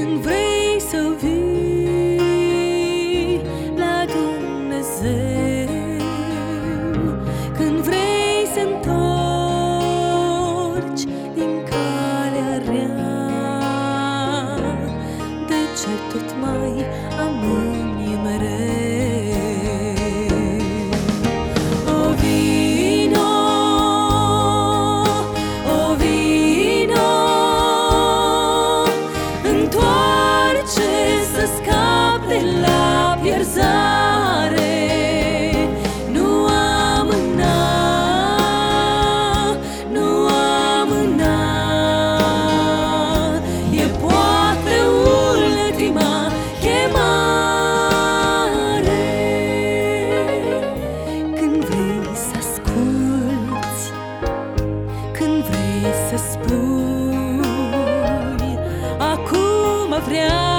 embrace of you. să spui Acum vreau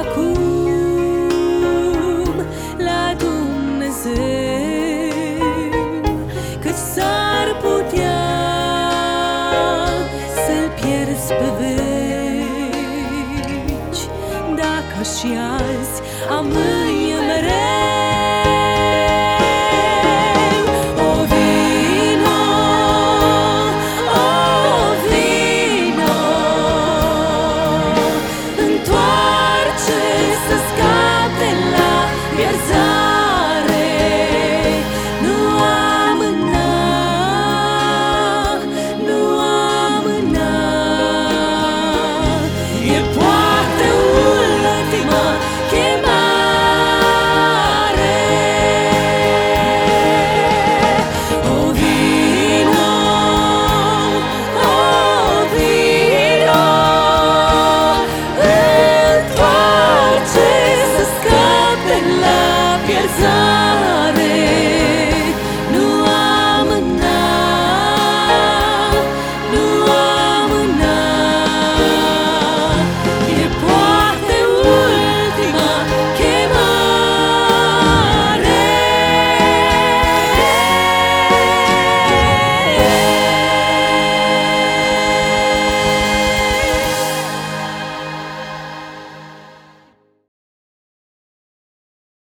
acum la Dumnezeu Cât s-ar putea să-L pierzi pe veci. Dacă și azi, amâine mereu So.